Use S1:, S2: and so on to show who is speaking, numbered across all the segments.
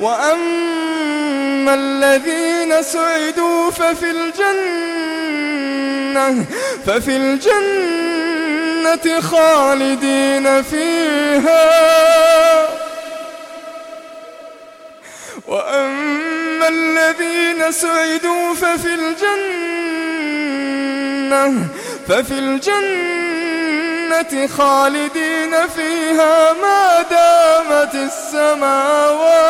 S1: وأما الذين سعدوا ففي الجنة ففي الجنة خالدين فيها. وأما الذين سعدوا ففي الجنة ففي الجنة خالدين فيها. ما دامت السماوات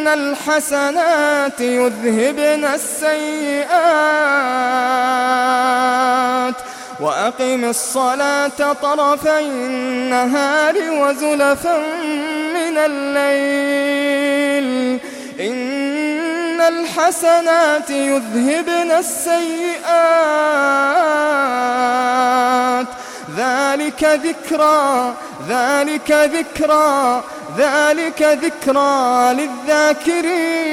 S1: إن الحسنات يذهبن السيئات وأقم الصلاة طرفي النهار وزلفا من الليل. إن الحسنات يذهبن السيئات. ذلك ذكرى ذلك ذكرى ذلك ذكرى للذاكرين.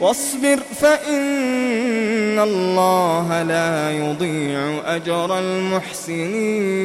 S1: واصبر فإن الله لا يضيع أجر المحسنين.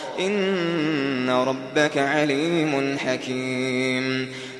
S1: إن ربك عليم حكيم.